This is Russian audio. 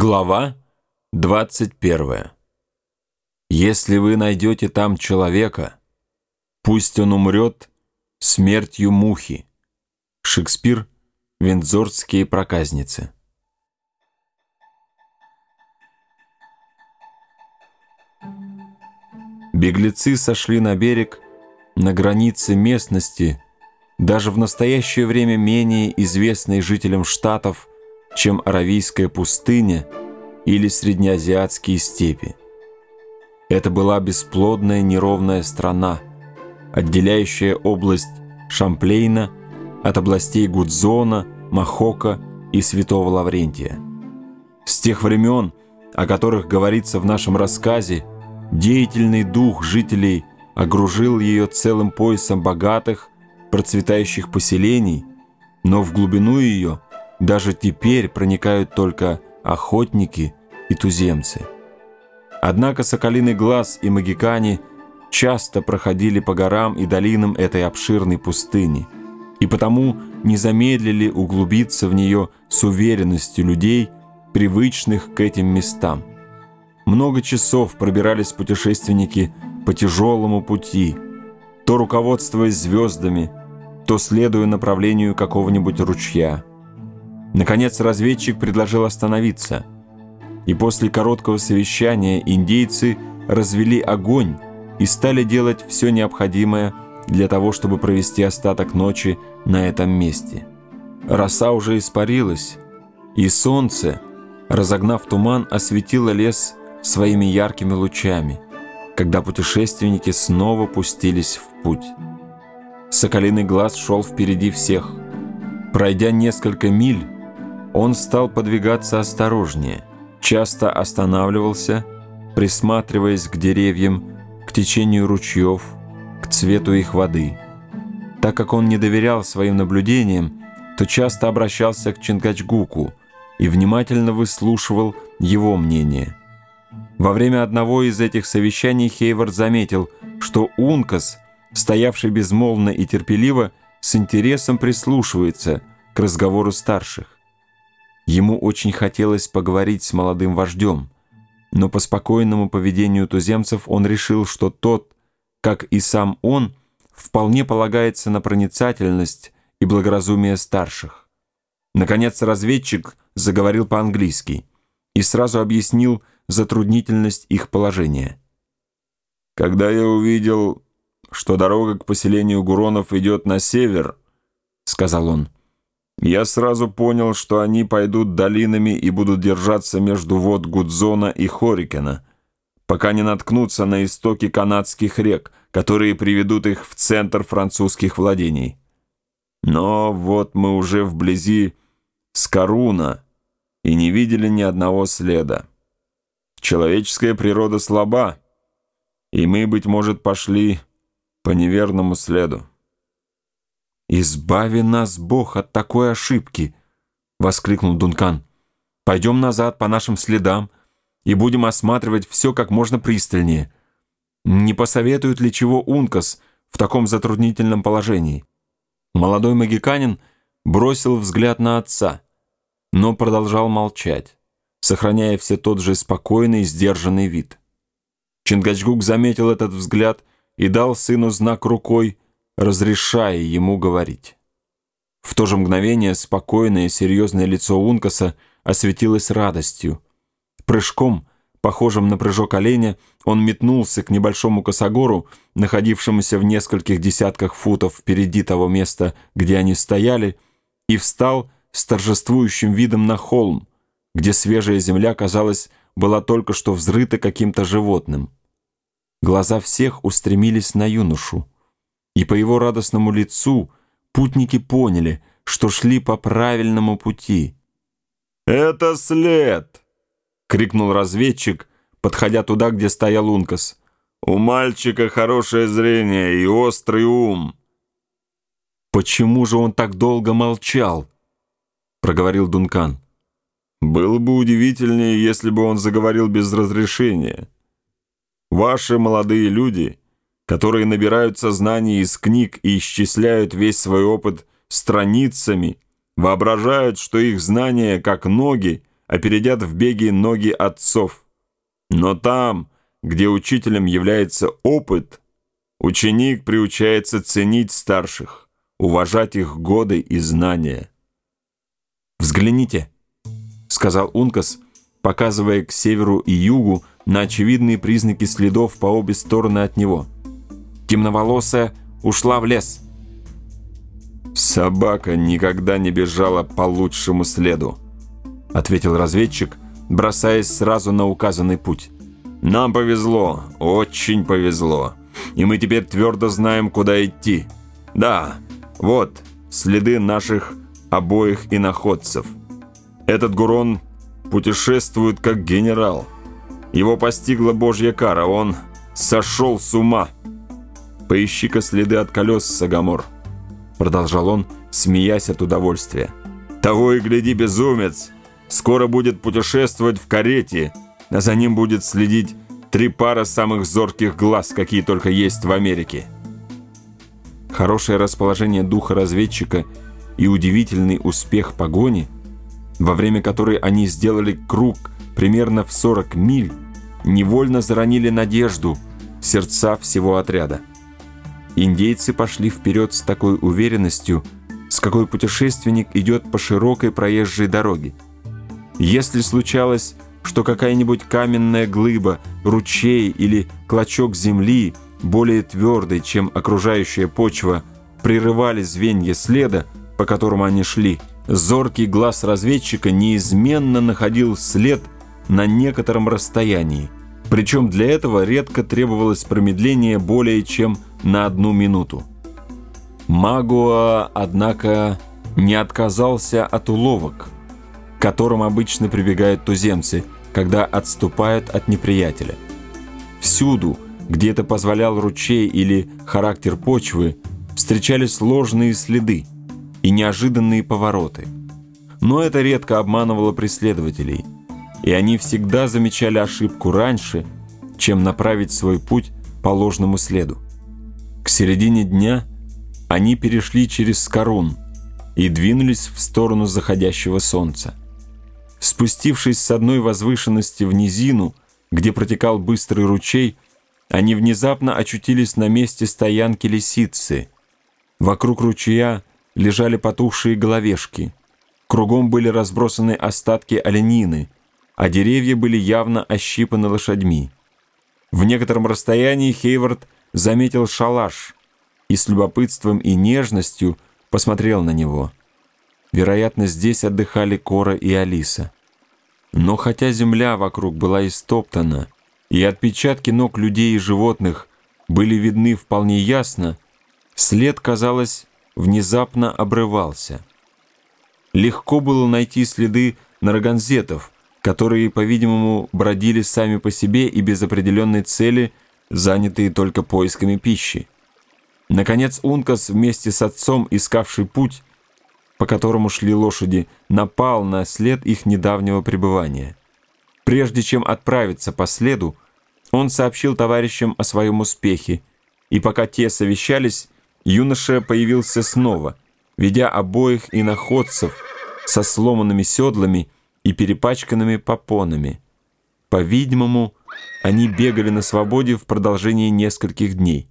Глава 21. Если вы найдете там человека, пусть он умрет смертью мухи. Шекспир, Виндзорские проказницы. Беглецы сошли на берег на границе местности, даже в настоящее время менее известной жителям Штатов, чем Аравийская пустыня или Среднеазиатские степи. Это была бесплодная неровная страна, отделяющая область Шамплейна от областей Гудзона, Махока и Святого Лаврентия. С тех времен, о которых говорится в нашем рассказе, деятельный дух жителей окружил ее целым поясом богатых, процветающих поселений, но в глубину ее даже теперь проникают только охотники и туземцы. Однако Соколиный Глаз и Магикане часто проходили по горам и долинам этой обширной пустыни, и потому не замедлили углубиться в нее с уверенностью людей, привычных к этим местам. Много часов пробирались путешественники по тяжелому пути, то руководствуясь звездами, то следуя направлению какого-нибудь ручья. Наконец разведчик предложил остановиться, и после короткого совещания индейцы развели огонь и стали делать все необходимое для того, чтобы провести остаток ночи на этом месте. Роса уже испарилась, и солнце, разогнав туман, осветило лес своими яркими лучами, когда путешественники снова пустились в путь. Соколиный глаз шел впереди всех. Пройдя несколько миль, он стал подвигаться осторожнее, часто останавливался, присматриваясь к деревьям, к течению ручьев, к цвету их воды. Так как он не доверял своим наблюдениям, то часто обращался к Чингачгуку и внимательно выслушивал его мнение. Во время одного из этих совещаний Хейвард заметил, что Ункас, стоявший безмолвно и терпеливо, с интересом прислушивается к разговору старших. Ему очень хотелось поговорить с молодым вождем, но по спокойному поведению туземцев он решил, что тот, как и сам он, вполне полагается на проницательность и благоразумие старших. Наконец разведчик заговорил по-английски и сразу объяснил затруднительность их положения. «Когда я увидел, что дорога к поселению Гуронов идет на север», — сказал он, — я сразу понял, что они пойдут долинами и будут держаться между вод Гудзона и Хорикена, пока не наткнутся на истоки канадских рек, которые приведут их в центр французских владений. Но вот мы уже вблизи Скоруна и не видели ни одного следа. Человеческая природа слаба, и мы, быть может, пошли по неверному следу. «Избави нас, Бог, от такой ошибки!» — воскликнул Дункан. «Пойдем назад по нашим следам и будем осматривать все как можно пристальнее. Не посоветует ли чего Ункас в таком затруднительном положении?» Молодой магиканин бросил взгляд на отца, но продолжал молчать, сохраняя все тот же спокойный, сдержанный вид. Чингачгук заметил этот взгляд и дал сыну знак рукой — разрешая ему говорить. В то же мгновение спокойное и серьезное лицо Ункаса осветилось радостью. Прыжком, похожим на прыжок оленя, он метнулся к небольшому косогору, находившемуся в нескольких десятках футов впереди того места, где они стояли, и встал с торжествующим видом на холм, где свежая земля, казалось, была только что взрыта каким-то животным. Глаза всех устремились на юношу и по его радостному лицу путники поняли, что шли по правильному пути. «Это след!» — крикнул разведчик, подходя туда, где стоял Ункас. «У мальчика хорошее зрение и острый ум». «Почему же он так долго молчал?» — проговорил Дункан. «Было бы удивительнее, если бы он заговорил без разрешения. Ваши молодые люди которые набираются знаний из книг и исчисляют весь свой опыт страницами, воображают, что их знания, как ноги, опередят в беге ноги отцов. Но там, где учителем является опыт, ученик приучается ценить старших, уважать их годы и знания. «Взгляните», — сказал Ункас, показывая к северу и югу на очевидные признаки следов по обе стороны от него. «Темноволосая ушла в лес». «Собака никогда не бежала по лучшему следу», — ответил разведчик, бросаясь сразу на указанный путь. «Нам повезло, очень повезло, и мы теперь твердо знаем, куда идти. Да, вот следы наших обоих иноходцев. Этот Гурон путешествует как генерал. Его постигла божья кара, он сошел с ума. Поищи-ка следы от колес, Сагамор», — продолжал он, смеясь от удовольствия. «Того и гляди, безумец! Скоро будет путешествовать в карете, а за ним будет следить три пара самых зорких глаз, какие только есть в Америке». Хорошее расположение духа разведчика и удивительный успех погони — во время которой они сделали круг примерно в 40 миль, невольно заронили надежду в сердца всего отряда. Индейцы пошли вперед с такой уверенностью, с какой путешественник идет по широкой проезжей дороге. Если случалось, что какая-нибудь каменная глыба, ручей или клочок земли, более твердый, чем окружающая почва, прерывали звенья следа, по которому они шли – Зоркий глаз разведчика неизменно находил след на некотором расстоянии. Причем для этого редко требовалось промедление более чем на одну минуту. Магуа, однако, не отказался от уловок, к которым обычно прибегают туземцы, когда отступают от неприятеля. Всюду, где это позволял ручей или характер почвы, встречались сложные следы – и неожиданные повороты. Но это редко обманывало преследователей, и они всегда замечали ошибку раньше, чем направить свой путь по ложному следу. К середине дня они перешли через Скорун и двинулись в сторону заходящего солнца. Спустившись с одной возвышенности в низину, где протекал быстрый ручей, они внезапно очутились на месте стоянки лисицы. Вокруг ручья лежали потухшие головешки. Кругом были разбросаны остатки оленины, а деревья были явно ощипаны лошадьми. В некотором расстоянии Хейвард заметил шалаш и с любопытством и нежностью посмотрел на него. Вероятно, здесь отдыхали Кора и Алиса. Но хотя земля вокруг была истоптана, и отпечатки ног людей и животных были видны вполне ясно, след, казалось, внезапно обрывался. Легко было найти следы нарганзетов, которые, по-видимому, бродили сами по себе и без определенной цели, занятые только поисками пищи. Наконец Ункас вместе с отцом, искавший путь, по которому шли лошади, напал на след их недавнего пребывания. Прежде чем отправиться по следу, он сообщил товарищам о своем успехе, и пока те совещались, юноша появился снова, ведя обоих иноходцев со сломанными седлами и перепачканными попонами. По-видимому, они бегали на свободе в продолжении нескольких дней.